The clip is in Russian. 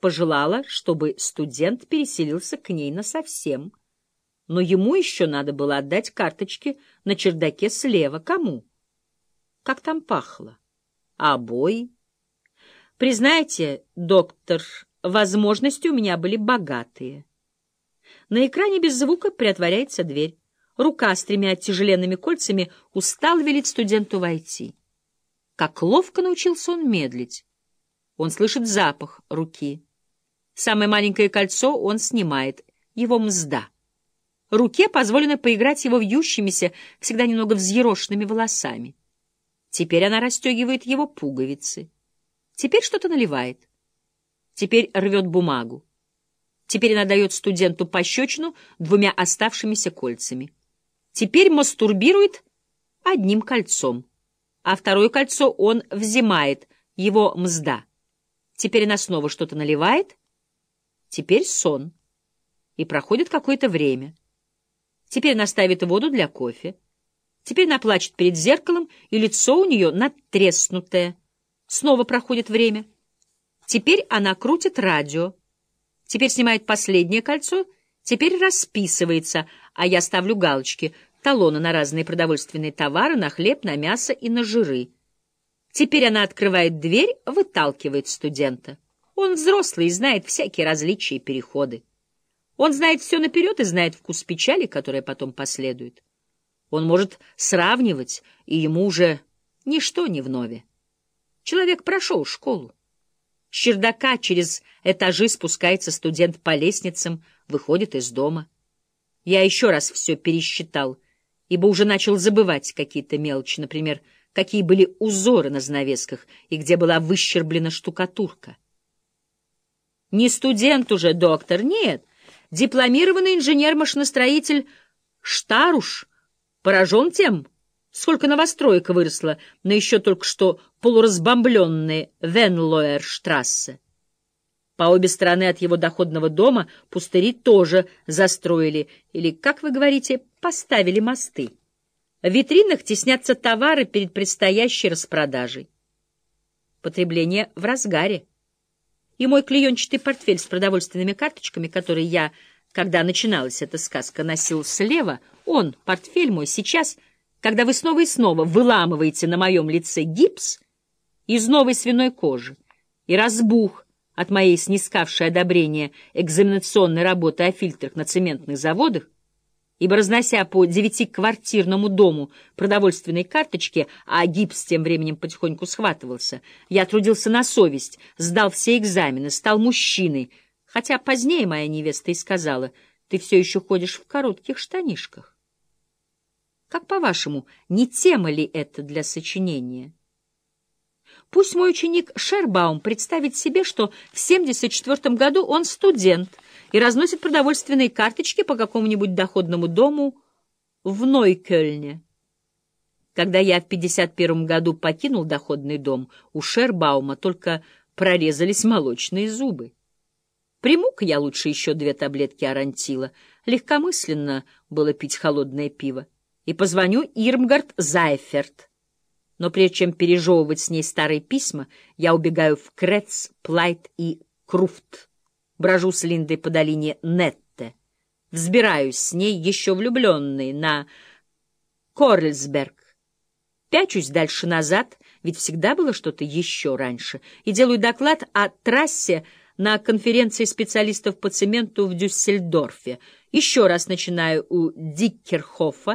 пожелала, чтобы студент переселился к ней насовсем. Но ему еще надо было отдать карточки на чердаке слева. Кому? Как там пахло? Обои? Признайте, доктор, возможности у меня были богатые. На экране без звука приотворяется дверь. Рука с тремя тяжеленными кольцами устал велит студенту войти. Как ловко научился он медлить. Он слышит запах руки. Самое маленькое кольцо он снимает, его мзда. Руке позволено поиграть его вьющимися, всегда немного взъерошенными волосами. Теперь она расстегивает его пуговицы. Теперь что-то наливает. Теперь рвет бумагу. Теперь она дает студенту пощечину двумя оставшимися кольцами. Теперь мастурбирует одним кольцом, а второе кольцо он взимает, его мзда. Теперь она снова что-то наливает, теперь сон. И проходит какое-то время. Теперь она ставит воду для кофе. Теперь она плачет перед зеркалом, и лицо у нее надтреснутое. Снова проходит время. Теперь она крутит радио. Теперь снимает последнее кольцо, теперь расписывается, а я ставлю галочки, талоны на разные продовольственные товары, на хлеб, на мясо и на жиры. Теперь она открывает дверь, выталкивает студента. Он взрослый и знает всякие различия и переходы. Он знает все наперед и знает вкус печали, которая потом последует. Он может сравнивать, и ему уже ничто не вновь. Человек прошел школу. С чердака через этажи спускается студент по лестницам, выходит из дома. Я еще раз все пересчитал, ибо уже начал забывать какие-то мелочи, например, какие были узоры на занавесках и где была выщерблена штукатурка. Не студент уже, доктор, нет. Дипломированный инженер-машиностроитель Штаруш поражен тем, сколько новостройка выросла на еще только что полуразбомбленной Венлоерштрассе. По обе стороны от его доходного дома пустыри тоже застроили, или, как вы говорите, поставили мосты. В витринах теснятся товары перед предстоящей распродажей. Потребление в разгаре. И мой клеенчатый портфель с продовольственными карточками, который я, когда начиналась эта сказка, носил слева, он, портфель мой, сейчас, когда вы снова и снова выламываете на моем лице гипс из новой свиной кожи и разбух, от моей снискавшей одобрение экзаменационной работы о фильтрах на цементных заводах, ибо, разнося по девятиквартирному дому продовольственные карточки, а гипс тем временем потихоньку схватывался, я трудился на совесть, сдал все экзамены, стал мужчиной, хотя позднее моя невеста и сказала, ты все еще ходишь в коротких штанишках. Как, по-вашему, не тема ли это для сочинения? Пусть мой ученик Шербаум представит себе, что в 74 году он студент и разносит продовольственные карточки по какому-нибудь доходному дому в Нойкёльне. Когда я в 51 году покинул доходный дом, у Шербаума только прорезались молочные зубы. Приму-ка я лучше еще две таблетки арантила. Легкомысленно было пить холодное пиво. И позвоню Ирмгард Зайферт но прежде чем пережевывать с ней старые письма, я убегаю в Крец, Плайт и Круфт, брожу с Линдой по долине Нетте, взбираюсь с ней, еще влюбленной, на Корльсберг, пячусь дальше назад, ведь всегда было что-то еще раньше, и делаю доклад о трассе на конференции специалистов по цементу в Дюссельдорфе. Еще раз начинаю у Диккерхофа,